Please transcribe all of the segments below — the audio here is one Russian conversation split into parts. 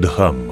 Дхамма.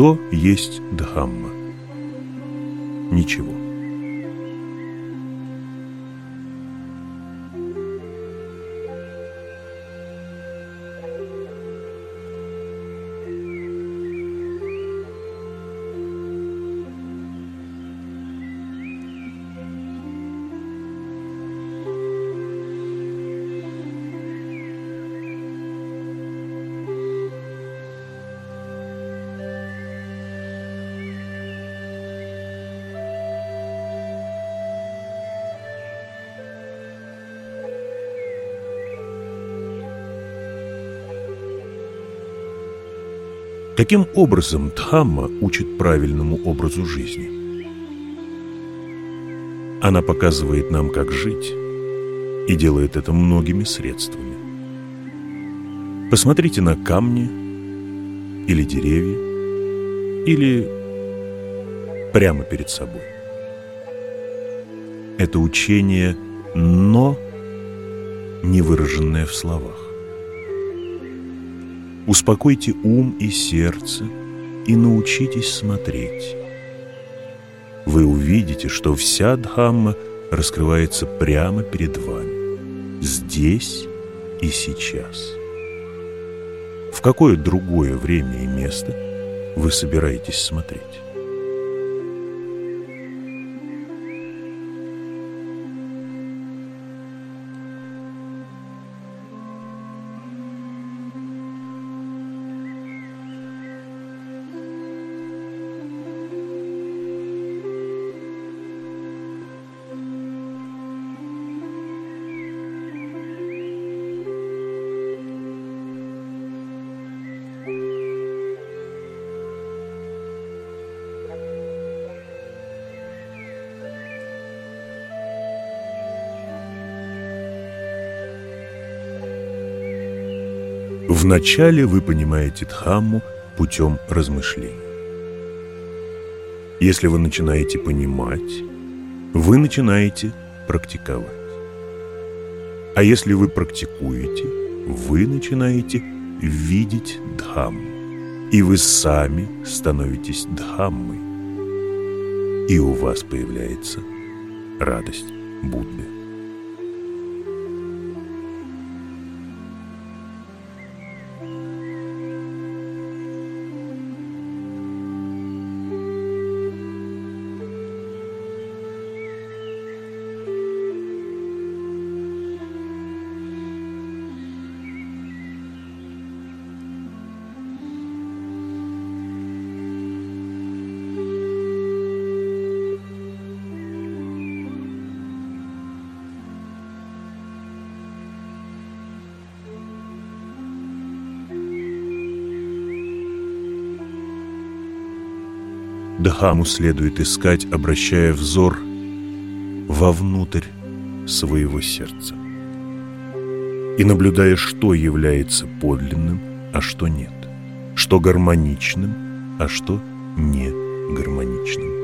Что есть Дхамма? Ничего. Каким образом Дхамма учит правильному образу жизни? Она показывает нам, как жить, и делает это многими средствами. Посмотрите на камни или деревья, или прямо перед собой. Это учение «но», не выраженное в словах. Успокойте ум и сердце и научитесь смотреть. Вы увидите, что вся Дхамма раскрывается прямо перед вами, здесь и сейчас. В какое другое время и место вы собираетесь смотреть? Вначале вы понимаете Дхамму путем размышлений. Если вы начинаете понимать, вы начинаете практиковать. А если вы практикуете, вы начинаете видеть Дхамму. И вы сами становитесь Дхаммой. И у вас появляется радость Будды. Дхаму следует искать, обращая взор вовнутрь своего сердца и наблюдая, что является подлинным, а что нет, что гармоничным, а что не гармоничным.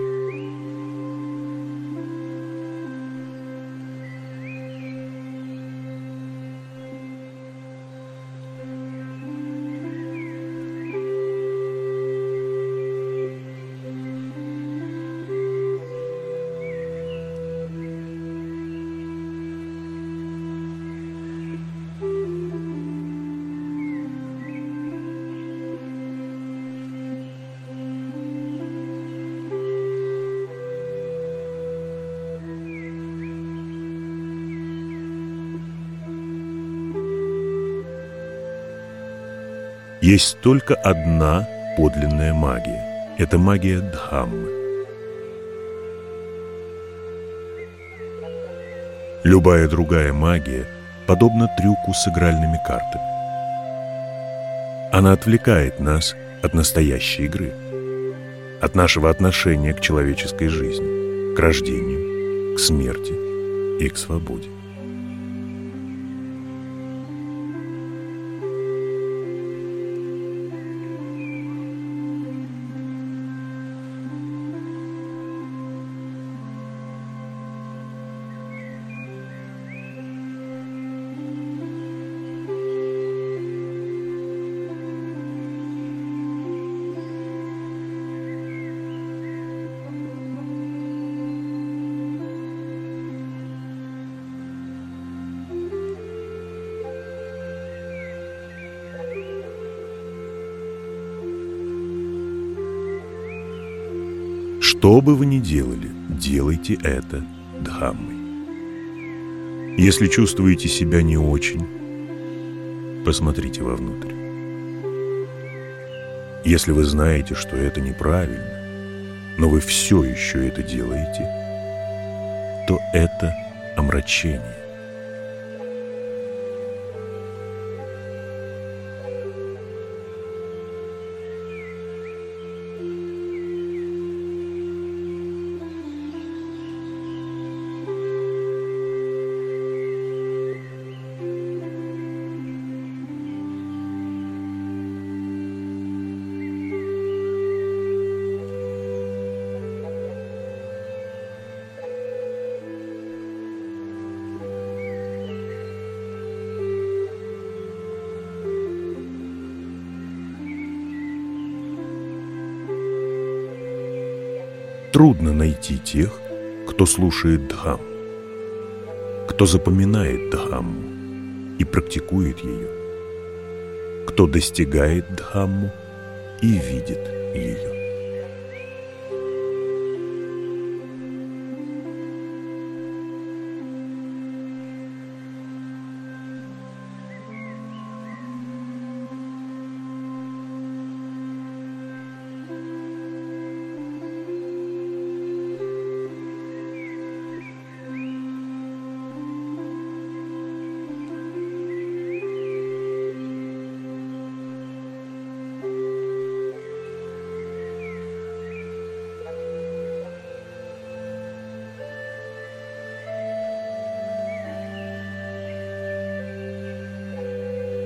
Есть только одна подлинная магия. Это магия Дхаммы. Любая другая магия подобна трюку с игральными картами. Она отвлекает нас от настоящей игры, от нашего отношения к человеческой жизни, к рождению, к смерти и к свободе. Что бы вы ни делали, делайте это Дхаммой. Если чувствуете себя не очень, посмотрите вовнутрь. Если вы знаете, что это неправильно, но вы все еще это делаете, то это омрачение. Трудно найти тех, кто слушает Дхам, кто запоминает Дхамму и практикует ее, кто достигает Дхамму и видит ее.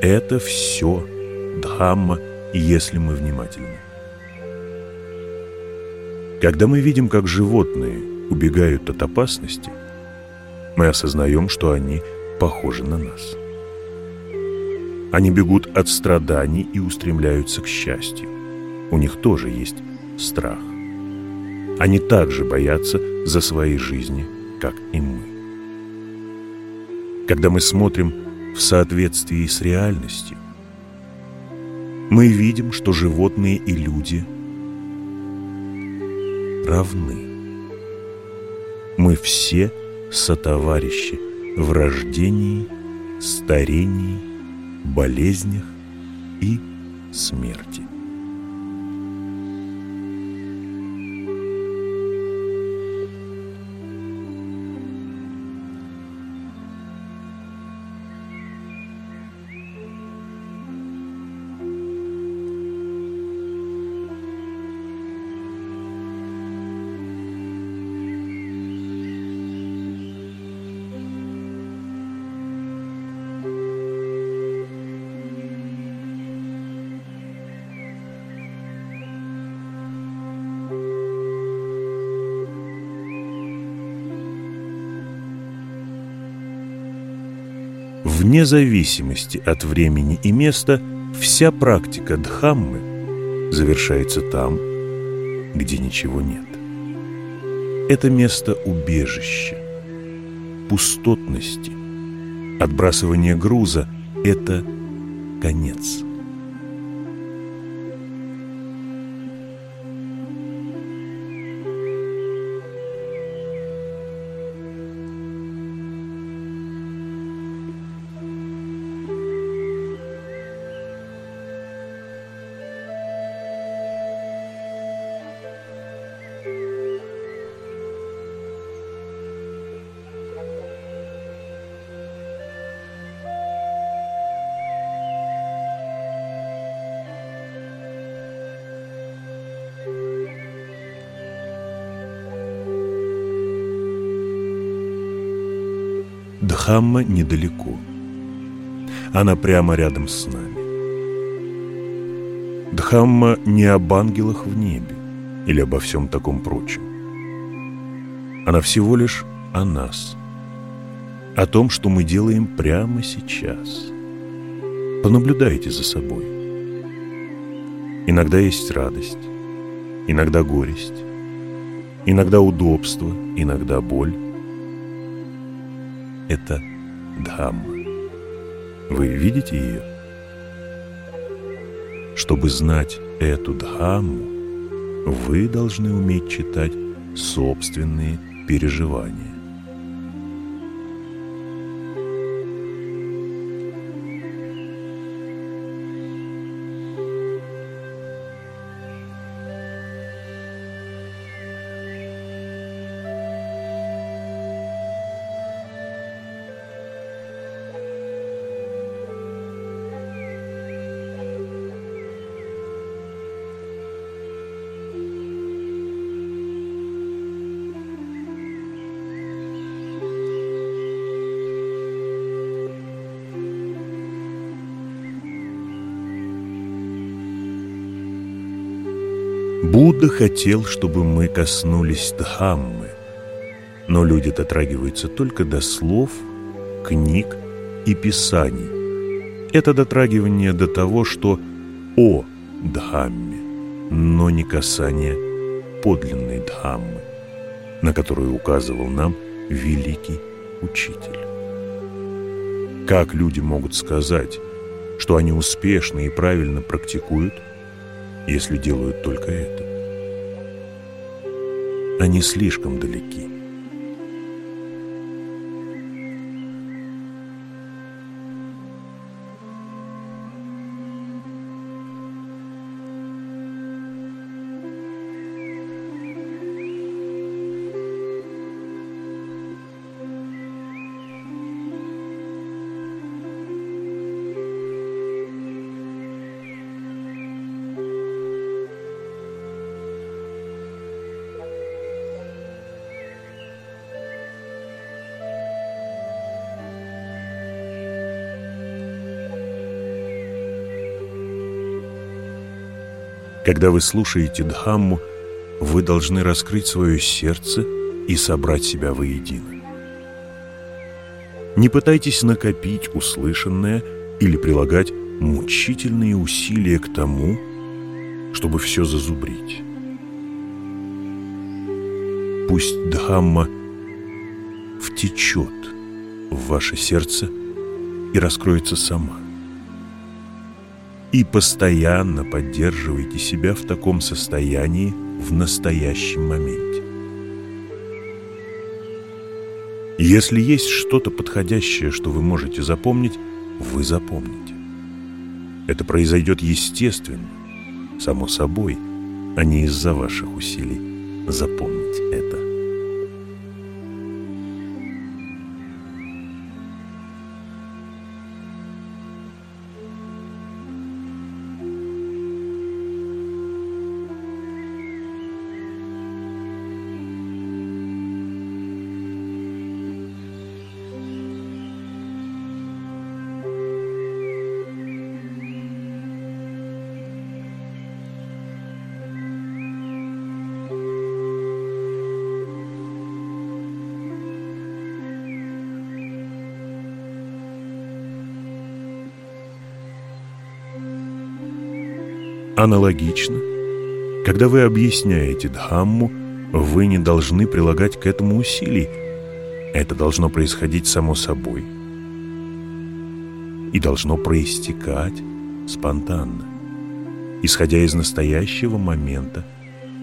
Это все Дхамма, если мы внимательны. Когда мы видим, как животные убегают от опасности, мы осознаем, что они похожи на нас. Они бегут от страданий и устремляются к счастью. У них тоже есть страх. Они также боятся за свои жизни, как и мы. Когда мы смотрим в соответствии с реальностью, мы видим, что животные и люди равны. Мы все сотоварищи в рождении, старении, болезнях и смерти. Вне зависимости от времени и места, вся практика Дхаммы завершается там, где ничего нет. Это место убежища, пустотности, отбрасывание груза – это конец. Дхамма недалеко. Она прямо рядом с нами. Дхамма не об ангелах в небе или обо всем таком прочем. Она всего лишь о нас, о том, что мы делаем прямо сейчас. Понаблюдайте за собой. Иногда есть радость, иногда горесть, иногда удобство, иногда боль. Это Дхамма. Вы видите ее? Чтобы знать эту Дхамму, вы должны уметь читать собственные переживания. Будда хотел, чтобы мы коснулись Дхаммы, но люди дотрагиваются только до слов, книг и писаний. Это дотрагивание до того, что о Дхамме, но не касание подлинной Дхаммы, на которую указывал нам великий учитель. Как люди могут сказать, что они успешно и правильно практикуют – если делают только это. Они слишком далеки. Когда вы слушаете Дхамму, вы должны раскрыть свое сердце и собрать себя воедино. Не пытайтесь накопить услышанное или прилагать мучительные усилия к тому, чтобы все зазубрить. Пусть Дхамма втечет в ваше сердце и раскроется сама и постоянно поддерживайте себя в таком состоянии в настоящем моменте. Если есть что-то подходящее, что вы можете запомнить, вы запомните. Это произойдет естественно, само собой, а не из-за ваших усилий. Запомните это. Аналогично, когда вы объясняете Дхамму, вы не должны прилагать к этому усилий. Это должно происходить само собой и должно проистекать спонтанно, исходя из настоящего момента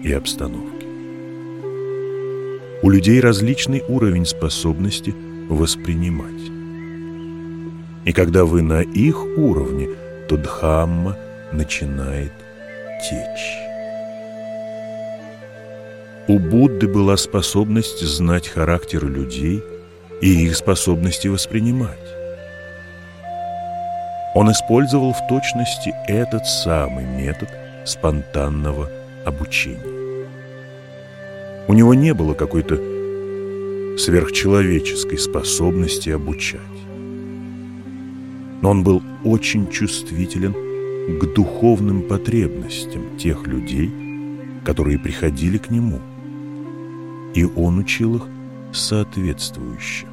и обстановки. У людей различный уровень способности воспринимать. И когда вы на их уровне, то Дхамма начинает течь. У Будды была способность знать характеры людей и их способности воспринимать. Он использовал в точности этот самый метод спонтанного обучения. У него не было какой-то сверхчеловеческой способности обучать. Но он был очень чувствителен к духовным потребностям тех людей, которые приходили к нему, и он учил их соответствующе.